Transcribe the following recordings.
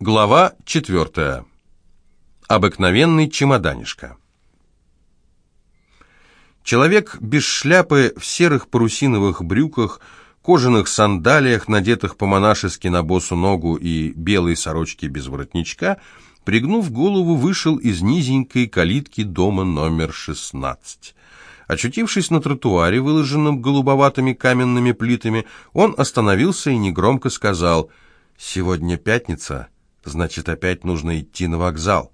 Глава четвертая. Обыкновенный чемоданишка. Человек без шляпы в серых парусиновых брюках, кожаных сандалиях, надетых по-монашески на босу ногу и белой сорочке без воротничка, пригнув голову, вышел из низенькой калитки дома номер 16. Очутившись на тротуаре, выложенном голубоватыми каменными плитами, он остановился и негромко сказал «Сегодня пятница». Значит, опять нужно идти на вокзал.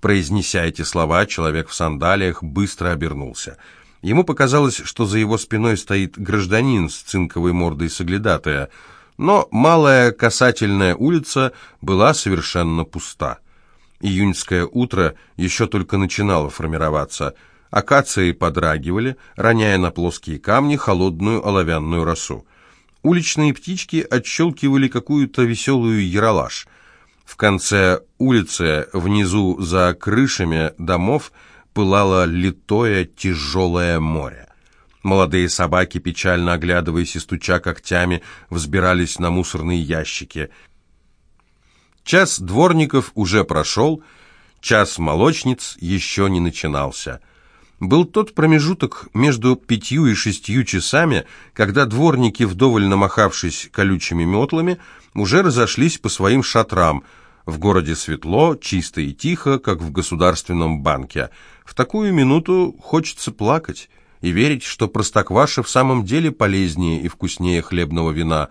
Произнеся эти слова, человек в сандалиях быстро обернулся. Ему показалось, что за его спиной стоит гражданин с цинковой мордой соглядатая, но малая касательная улица была совершенно пуста. Июньское утро еще только начинало формироваться. Акации подрагивали, роняя на плоские камни холодную оловянную росу. Уличные птички отщелкивали какую-то веселую яролаж — в конце улицы, внизу за крышами домов, пылало литое тяжелое море. Молодые собаки, печально оглядываясь и стуча когтями, взбирались на мусорные ящики. Час дворников уже прошел, час молочниц еще не начинался. Был тот промежуток между пятью и шестью часами, когда дворники, вдоволь намахавшись колючими метлами, уже разошлись по своим шатрам – в городе светло, чисто и тихо, как в государственном банке. В такую минуту хочется плакать и верить, что простокваша в самом деле полезнее и вкуснее хлебного вина.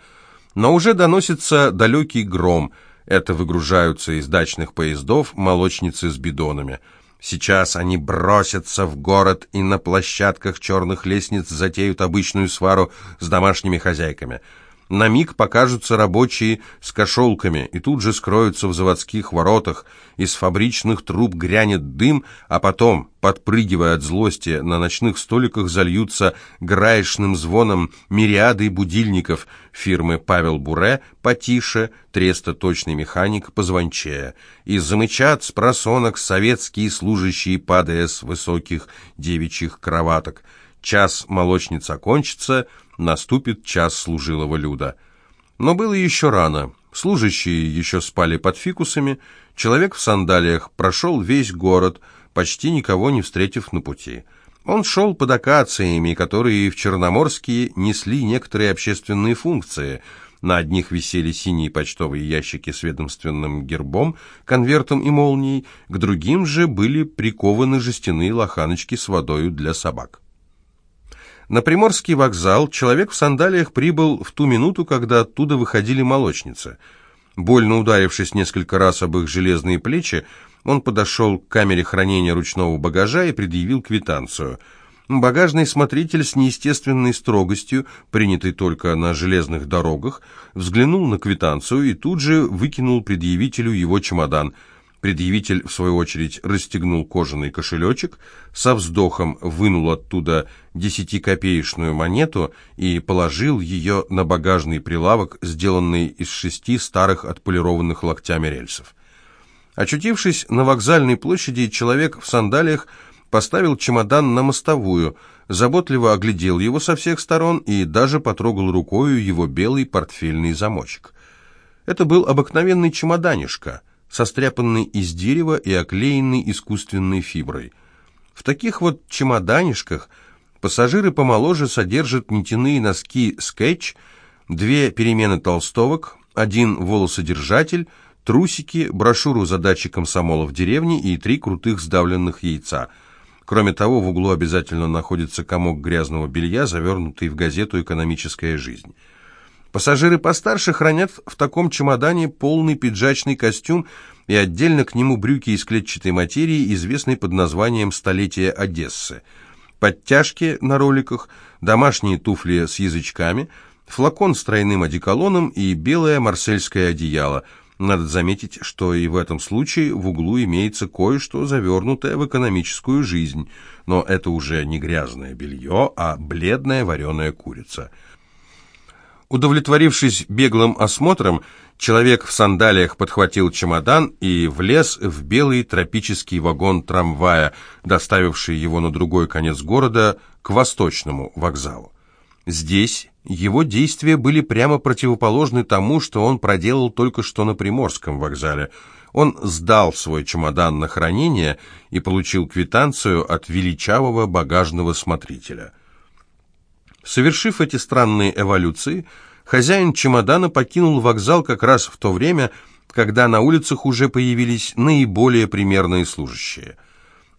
Но уже доносится далекий гром. Это выгружаются из дачных поездов молочницы с бидонами. Сейчас они бросятся в город и на площадках черных лестниц затеют обычную свару с домашними хозяйками – на миг покажутся рабочие с кошелками и тут же скроются в заводских воротах. Из фабричных труб грянет дым, а потом, подпрыгивая от злости, на ночных столиках зальются граечным звоном мириады будильников фирмы Павел Буре потише, Треста точный механик позвончее. И замычат с просонок советские служащие, падая с высоких девичьих кроваток. Час молочница кончится — наступит час служилого люда. Но было еще рано. Служащие еще спали под фикусами. Человек в сандалиях прошел весь город, почти никого не встретив на пути. Он шел под акациями, которые в Черноморске несли некоторые общественные функции. На одних висели синие почтовые ящики с ведомственным гербом, конвертом и молнией, к другим же были прикованы жестяные лоханочки с водою для собак. На Приморский вокзал человек в сандалиях прибыл в ту минуту, когда оттуда выходили молочницы. Больно ударившись несколько раз об их железные плечи, он подошел к камере хранения ручного багажа и предъявил квитанцию. Багажный смотритель с неестественной строгостью, принятой только на железных дорогах, взглянул на квитанцию и тут же выкинул предъявителю его чемодан – Предъявитель, в свою очередь, расстегнул кожаный кошелечек, со вздохом вынул оттуда десятикопеечную монету и положил ее на багажный прилавок, сделанный из шести старых отполированных локтями рельсов. Очутившись на вокзальной площади, человек в сандалиях поставил чемодан на мостовую, заботливо оглядел его со всех сторон и даже потрогал рукою его белый портфельный замочек. Это был обыкновенный чемоданишка — состряпанный из дерева и оклеенный искусственной фиброй. В таких вот чемоданишках пассажиры помоложе содержат нитяные носки «Скетч», две перемены толстовок, один волосодержатель, трусики, брошюру задачи комсомола в деревне и три крутых сдавленных яйца. Кроме того, в углу обязательно находится комок грязного белья, завернутый в газету «Экономическая жизнь». Пассажиры постарше хранят в таком чемодане полный пиджачный костюм и отдельно к нему брюки из клетчатой материи, известной под названием «Столетие Одессы», подтяжки на роликах, домашние туфли с язычками, флакон с тройным одеколоном и белое марсельское одеяло. Надо заметить, что и в этом случае в углу имеется кое-что завернутое в экономическую жизнь, но это уже не грязное белье, а бледная вареная курица – Удовлетворившись беглым осмотром, человек в сандалиях подхватил чемодан и влез в белый тропический вагон трамвая, доставивший его на другой конец города, к восточному вокзалу. Здесь, Его действия были прямо противоположны тому, что он проделал только что на Приморском вокзале. Он сдал свой чемодан на хранение и получил квитанцию от величавого багажного смотрителя. Совершив эти странные эволюции, хозяин чемодана покинул вокзал как раз в то время, когда на улицах уже появились наиболее примерные служащие.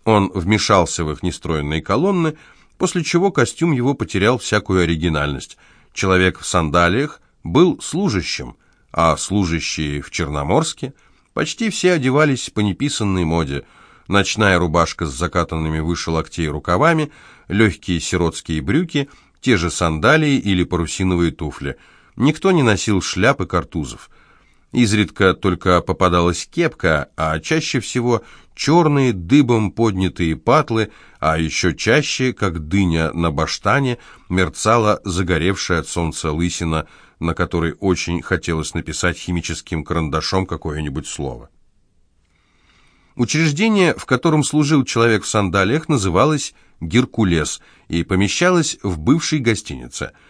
Он вмешался в их нестроенные колонны, после чего костюм его потерял всякую оригинальность. Человек в сандалиях был служащим, а служащие в Черноморске почти все одевались по неписанной моде. Ночная рубашка с закатанными выше локтей рукавами, легкие сиротские брюки, те же сандалии или парусиновые туфли. Никто не носил шляп и картузов. Изредка только попадалась кепка, а чаще всего черные дыбом поднятые патлы, а еще чаще, как дыня на баштане, мерцала загоревшая от солнца лысина, на которой очень хотелось написать химическим карандашом какое-нибудь слово. Учреждение, в котором служил человек в сандалиях, называлось «Геркулес» и помещалось в бывшей гостинице –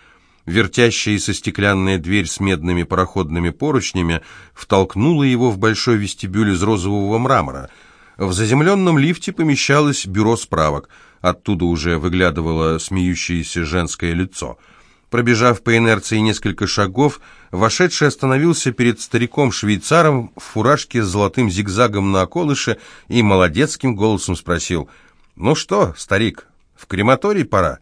Вертящаяся стеклянная дверь с медными пароходными поручнями втолкнула его в большой вестибюль из розового мрамора. В заземленном лифте помещалось бюро справок. Оттуда уже выглядывало смеющееся женское лицо. Пробежав по инерции несколько шагов, вошедший остановился перед стариком-швейцаром в фуражке с золотым зигзагом на околыше и молодецким голосом спросил, «Ну что, старик, в крематорий пора?»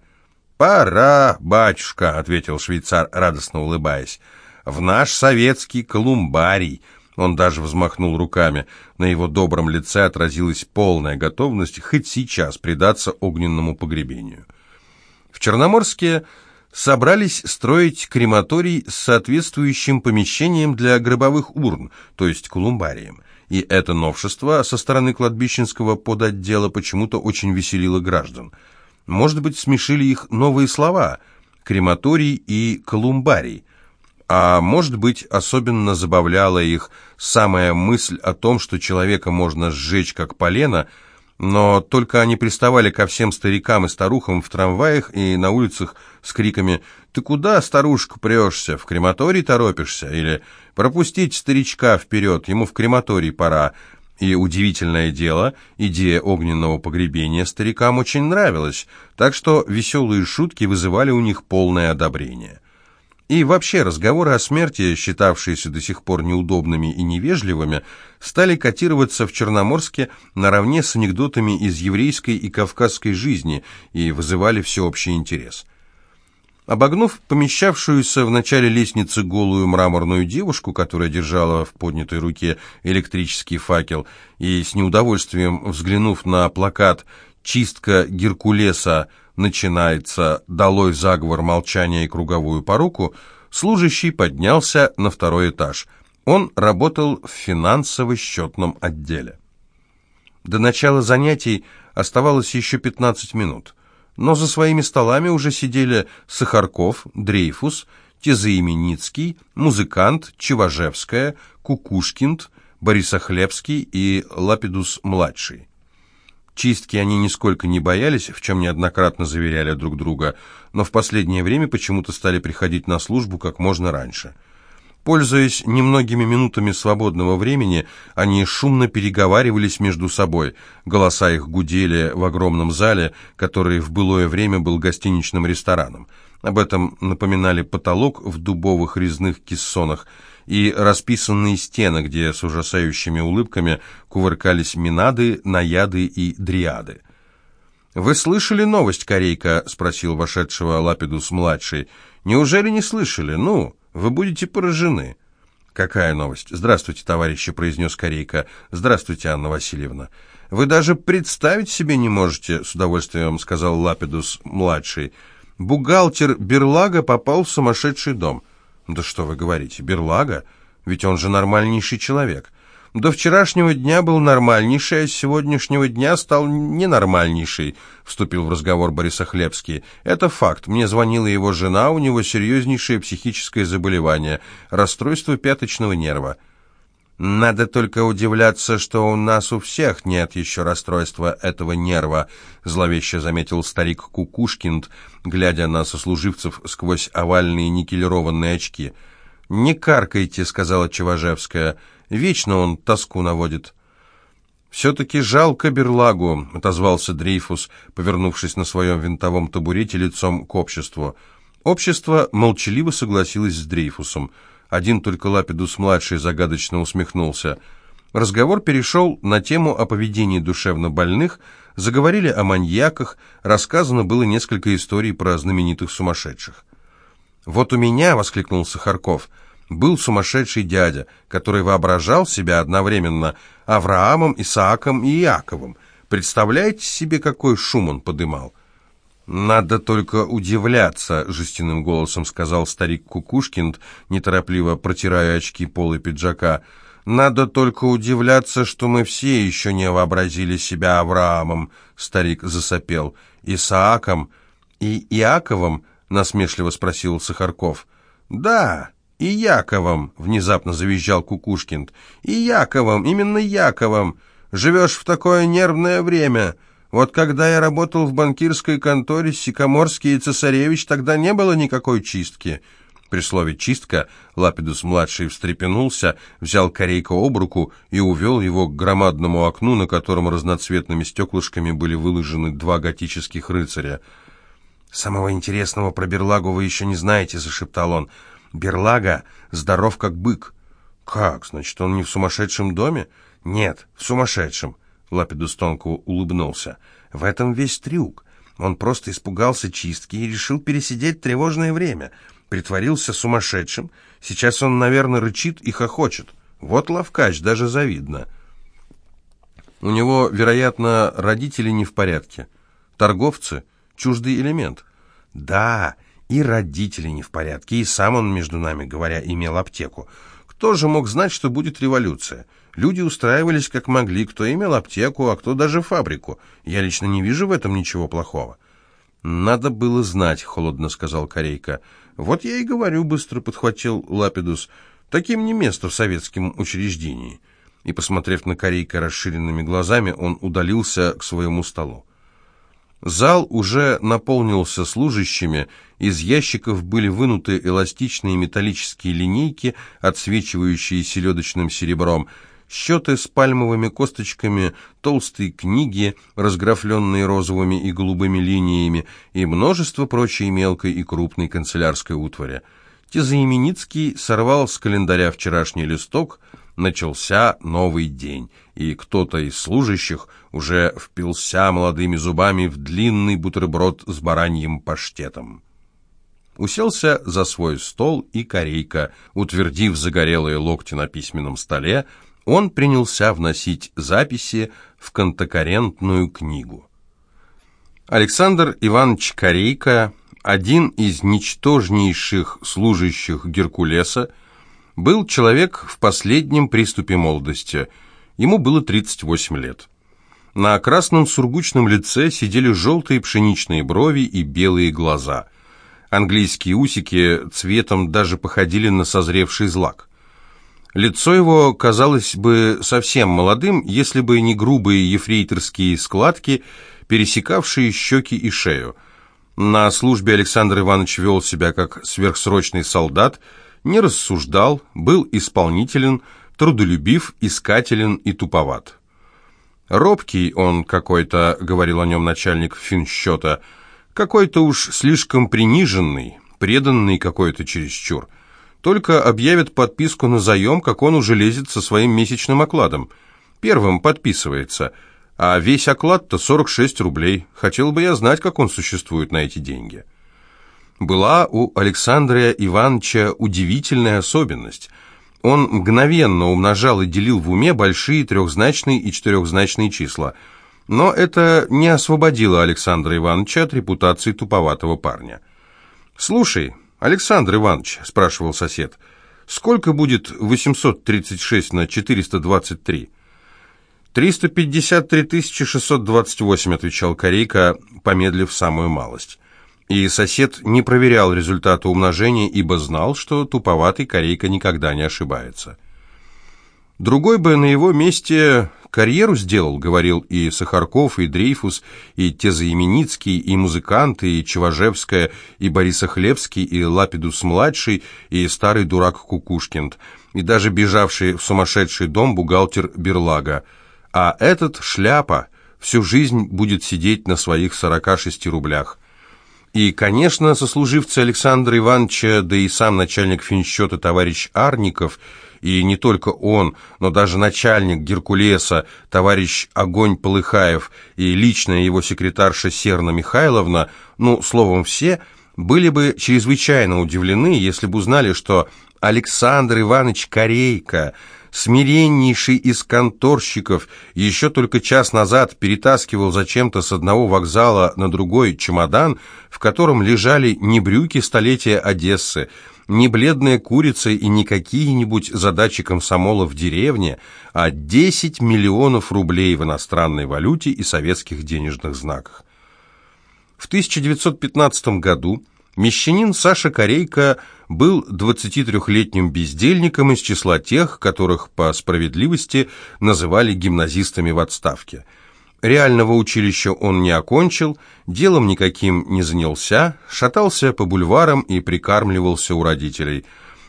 «Пора, батюшка», — ответил швейцар, радостно улыбаясь. «В наш советский колумбарий». Он даже взмахнул руками. На его добром лице отразилась полная готовность хоть сейчас предаться огненному погребению. В Черноморске собрались строить крематорий с соответствующим помещением для гробовых урн, то есть колумбарием. И это новшество со стороны кладбищенского подотдела почему-то очень веселило граждан. Может быть, смешили их новые слова «крематорий» и «колумбарий». А может быть, особенно забавляла их самая мысль о том, что человека можно сжечь как полено, но только они приставали ко всем старикам и старухам в трамваях и на улицах с криками «Ты куда, старушка, прешься? В крематорий торопишься?» или «Пропустить старичка вперед, ему в крематорий пора», и удивительное дело, идея огненного погребения старикам очень нравилась, так что веселые шутки вызывали у них полное одобрение. И вообще разговоры о смерти, считавшиеся до сих пор неудобными и невежливыми, стали котироваться в Черноморске наравне с анекдотами из еврейской и кавказской жизни и вызывали всеобщий интерес – Обогнув помещавшуюся в начале лестницы голую мраморную девушку, которая держала в поднятой руке электрический факел, и с неудовольствием взглянув на плакат «Чистка Геркулеса начинается, долой заговор, молчания и круговую поруку», служащий поднялся на второй этаж. Он работал в финансово-счетном отделе. До начала занятий оставалось еще 15 минут но за своими столами уже сидели Сахарков, Дрейфус, Тезаименицкий, музыкант, Чеважевская, Кукушкинд, Борисохлебский и Лапидус-младший. Чистки они нисколько не боялись, в чем неоднократно заверяли друг друга, но в последнее время почему-то стали приходить на службу как можно раньше – Пользуясь немногими минутами свободного времени, они шумно переговаривались между собой. Голоса их гудели в огромном зале, который в былое время был гостиничным рестораном. Об этом напоминали потолок в дубовых резных кессонах и расписанные стены, где с ужасающими улыбками кувыркались минады, наяды и дриады. «Вы слышали новость, Корейка?» — спросил вошедшего Лапидус-младший. «Неужели не слышали? Ну...» Вы будете поражены. Какая новость? Здравствуйте, товарищи, произнес Корейка. Здравствуйте, Анна Васильевна. Вы даже представить себе не можете, с удовольствием сказал Лапидус-младший. Бухгалтер Берлага попал в сумасшедший дом. Да что вы говорите, Берлага? Ведь он же нормальнейший человек. До вчерашнего дня был нормальнейший, а с сегодняшнего дня стал ненормальнейший, вступил в разговор Борисохлебский. Это факт. Мне звонила его жена, у него серьезнейшее психическое заболевание, расстройство пяточного нерва. Надо только удивляться, что у нас у всех нет еще расстройства этого нерва, зловеще заметил старик Кукушкинд, глядя на сослуживцев сквозь овальные никелированные очки. «Не каркайте», — сказала Чеважевская, — «вечно он тоску наводит». «Все-таки жалко берлагу», — отозвался Дрейфус, повернувшись на своем винтовом табурете лицом к обществу. Общество молчаливо согласилось с Дрейфусом — один только Лапидус-младший загадочно усмехнулся. Разговор перешел на тему о поведении душевно больных, заговорили о маньяках, рассказано было несколько историй про знаменитых сумасшедших. «Вот у меня», — воскликнул Сахарков, — «был сумасшедший дядя, который воображал себя одновременно Авраамом, Исааком и Иаковом. Представляете себе, какой шум он подымал?» «Надо только удивляться», — жестяным голосом сказал старик Кукушкинд, неторопливо протирая очки полы пиджака. «Надо только удивляться, что мы все еще не вообразили себя Авраамом», — старик засопел. «Исааком и Иаковом?» — насмешливо спросил Сахарков. «Да, и Яковом», — внезапно завизжал Кукушкинд. «И Яковом, именно Яковом. Живешь в такое нервное время». Вот когда я работал в банкирской конторе Сикоморский и Цесаревич, тогда не было никакой чистки». При слове «чистка» Лапидус-младший встрепенулся, взял корейка об руку и увел его к громадному окну, на котором разноцветными стеклышками были выложены два готических рыцаря. «Самого интересного про Берлагу вы еще не знаете», — зашептал он. «Берлага здоров как бык». «Как? Значит, он не в сумасшедшем доме?» «Нет, в сумасшедшем». Лапидус тонко улыбнулся. «В этом весь трюк. Он просто испугался чистки и решил пересидеть тревожное время. Притворился сумасшедшим. Сейчас он, наверное, рычит и хохочет. Вот ловкач, даже завидно». У него, вероятно, родители не в порядке. Торговцы — чуждый элемент. Да, и родители не в порядке, и сам он, между нами говоря, имел аптеку. Кто же мог знать, что будет революция? Люди устраивались как могли, кто имел аптеку, а кто даже фабрику. Я лично не вижу в этом ничего плохого. «Надо было знать», — холодно сказал Корейка. «Вот я и говорю», — быстро подхватил Лапидус. «Таким не место в советском учреждении». И, посмотрев на Корейка расширенными глазами, он удалился к своему столу. Зал уже наполнился служащими, из ящиков были вынуты эластичные металлические линейки, отсвечивающие селедочным серебром, счеты с пальмовыми косточками, толстые книги, разграфленные розовыми и голубыми линиями, и множество прочей мелкой и крупной канцелярской утвари. Тезаименицкий сорвал с календаря вчерашний листок, начался новый день, и кто-то из служащих уже впился молодыми зубами в длинный бутерброд с бараньим паштетом. Уселся за свой стол и корейка, утвердив загорелые локти на письменном столе, он принялся вносить записи в контокоррентную книгу. Александр Иванович Корейко, один из ничтожнейших служащих Геркулеса, был человек в последнем приступе молодости. Ему было 38 лет. На красном сургучном лице сидели желтые пшеничные брови и белые глаза. Английские усики цветом даже походили на созревший злак. Лицо его казалось бы совсем молодым, если бы не грубые ефрейторские складки, пересекавшие щеки и шею. На службе Александр Иванович вел себя как сверхсрочный солдат, не рассуждал, был исполнителен, трудолюбив, искателен и туповат. «Робкий он какой-то», — говорил о нем начальник финсчета, — «какой-то уж слишком приниженный, преданный какой-то чересчур». Только объявят подписку на заем, как он уже лезет со своим месячным окладом. Первым подписывается, а весь оклад-то 46 рублей. Хотел бы я знать, как он существует на эти деньги. Была у Александра Ивановича удивительная особенность. Он мгновенно умножал и делил в уме большие трехзначные и четырехзначные числа. Но это не освободило Александра Ивановича от репутации туповатого парня. «Слушай», «Александр Иванович», — спрашивал сосед, — «сколько будет 836 на 423?» «353 628», — отвечал Корейка, помедлив самую малость. И сосед не проверял результаты умножения, ибо знал, что туповатый Корейка никогда не ошибается. Другой бы на его месте карьеру сделал, говорил и Сахарков, и Дрейфус, и Тезаименицкий, и музыканты, и Чеважевская, и Борисохлебский, и Лапидус-младший, и старый дурак Кукушкинд, и даже бежавший в сумасшедший дом бухгалтер Берлага. А этот шляпа всю жизнь будет сидеть на своих 46 рублях. И, конечно, сослуживцы Александра Ивановича, да и сам начальник финсчета товарищ Арников – и не только он, но даже начальник Геркулеса, товарищ Огонь Полыхаев и личная его секретарша Серна Михайловна, ну, словом, все, были бы чрезвычайно удивлены, если бы узнали, что Александр Иванович Корейко, смиреннейший из конторщиков, еще только час назад перетаскивал зачем-то с одного вокзала на другой чемодан, в котором лежали не брюки столетия Одессы, не бледная курица и не какие-нибудь задачи комсомола в деревне, а 10 миллионов рублей в иностранной валюте и советских денежных знаках. В 1915 году мещанин Саша Корейко был 23-летним бездельником из числа тех, которых по справедливости называли гимназистами в отставке – Реального училища он не окончил, делом никаким не занялся, шатался по бульварам и прикармливался у родителей.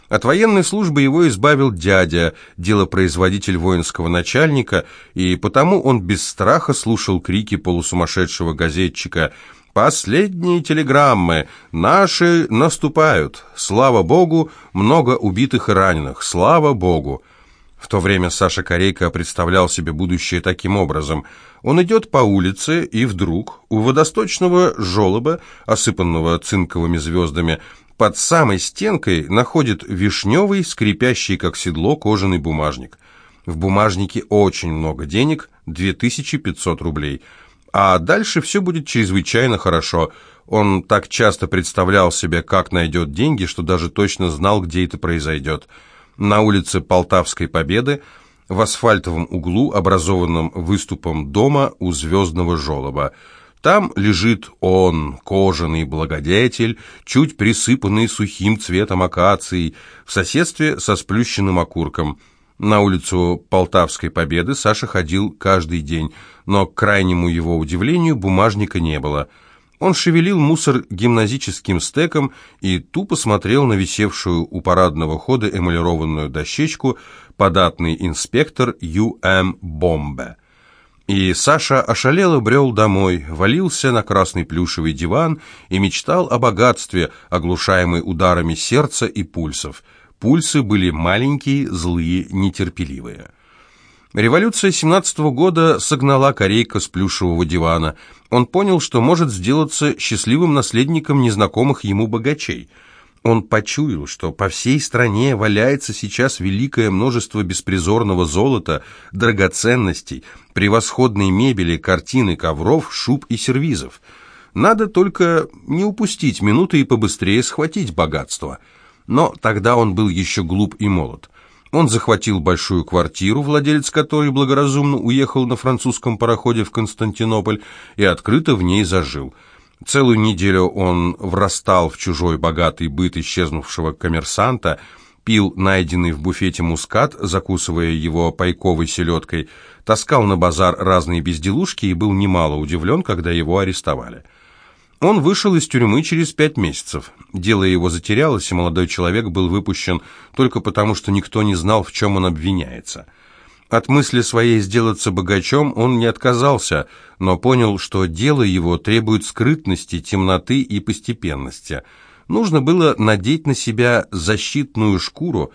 От военной службы его избавил дядя, делопроизводитель воинского начальника, и потому он без страха слушал крики полусумасшедшего газетчика «Последние телеграммы! Наши наступают! Слава Богу! Много убитых и раненых! Слава Богу!» В то время Саша Корейко представлял себе будущее таким образом – он идет по улице, и вдруг у водосточного желоба, осыпанного цинковыми звездами, под самой стенкой находит вишневый, скрипящий как седло, кожаный бумажник. В бумажнике очень много денег, 2500 рублей. А дальше все будет чрезвычайно хорошо. Он так часто представлял себе, как найдет деньги, что даже точно знал, где это произойдет. На улице Полтавской Победы в асфальтовом углу, образованном выступом дома у звездного желоба. Там лежит он, кожаный благодетель, чуть присыпанный сухим цветом акации, в соседстве со сплющенным окурком. На улицу Полтавской Победы Саша ходил каждый день, но, к крайнему его удивлению, бумажника не было. Он шевелил мусор гимназическим стеком и тупо смотрел на висевшую у парадного хода эмалированную дощечку, податный инспектор Ю.М. Бомбе. И Саша ошалело брел домой, валился на красный плюшевый диван и мечтал о богатстве, оглушаемый ударами сердца и пульсов. Пульсы были маленькие, злые, нетерпеливые. Революция 17 -го года согнала Корейка с плюшевого дивана. Он понял, что может сделаться счастливым наследником незнакомых ему богачей – он почуял, что по всей стране валяется сейчас великое множество беспризорного золота, драгоценностей, превосходной мебели, картины, ковров, шуб и сервизов. Надо только не упустить минуты и побыстрее схватить богатство. Но тогда он был еще глуп и молод. Он захватил большую квартиру, владелец которой благоразумно уехал на французском пароходе в Константинополь и открыто в ней зажил – Целую неделю он врастал в чужой богатый быт исчезнувшего коммерсанта, пил найденный в буфете мускат, закусывая его пайковой селедкой, таскал на базар разные безделушки и был немало удивлен, когда его арестовали. Он вышел из тюрьмы через пять месяцев. Дело его затерялось, и молодой человек был выпущен только потому, что никто не знал, в чем он обвиняется – от мысли своей сделаться богачом он не отказался, но понял, что дело его требует скрытности, темноты и постепенности. Нужно было надеть на себя защитную шкуру,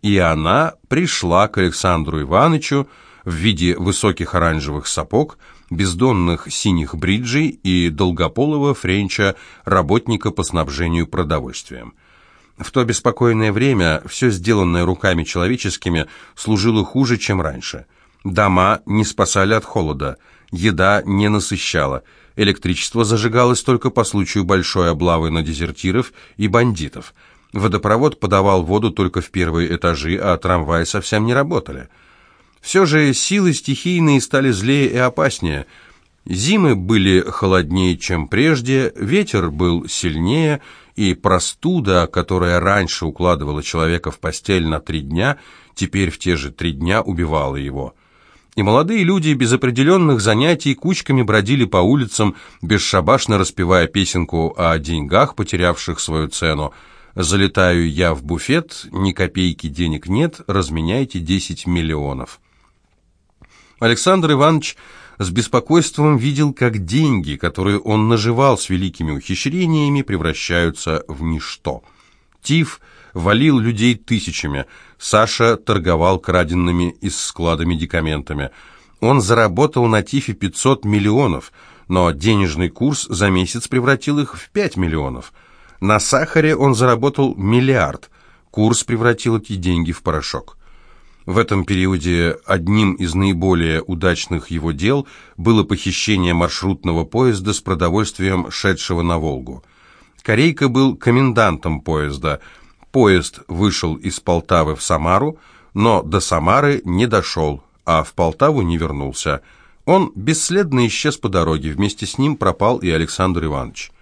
и она пришла к Александру Ивановичу в виде высоких оранжевых сапог, бездонных синих бриджей и долгополого френча работника по снабжению продовольствием. В то беспокойное время все сделанное руками человеческими служило хуже, чем раньше. Дома не спасали от холода, еда не насыщала, электричество зажигалось только по случаю большой облавы на дезертиров и бандитов. Водопровод подавал воду только в первые этажи, а трамваи совсем не работали. Все же силы стихийные стали злее и опаснее – Зимы были холоднее, чем прежде, ветер был сильнее, и простуда, которая раньше укладывала человека в постель на три дня, теперь в те же три дня убивала его. И молодые люди без определенных занятий кучками бродили по улицам, бесшабашно распевая песенку о деньгах, потерявших свою цену. «Залетаю я в буфет, ни копейки денег нет, разменяйте 10 миллионов». Александр Иванович с беспокойством видел, как деньги, которые он наживал с великими ухищрениями, превращаются в ничто. Тиф валил людей тысячами, Саша торговал краденными из склада медикаментами. Он заработал на Тифе 500 миллионов, но денежный курс за месяц превратил их в 5 миллионов. На сахаре он заработал миллиард, курс превратил эти деньги в порошок. В этом периоде одним из наиболее удачных его дел было похищение маршрутного поезда с продовольствием, шедшего на Волгу. Корейка был комендантом поезда. Поезд вышел из Полтавы в Самару, но до Самары не дошел, а в Полтаву не вернулся. Он бесследно исчез по дороге, вместе с ним пропал и Александр Иванович.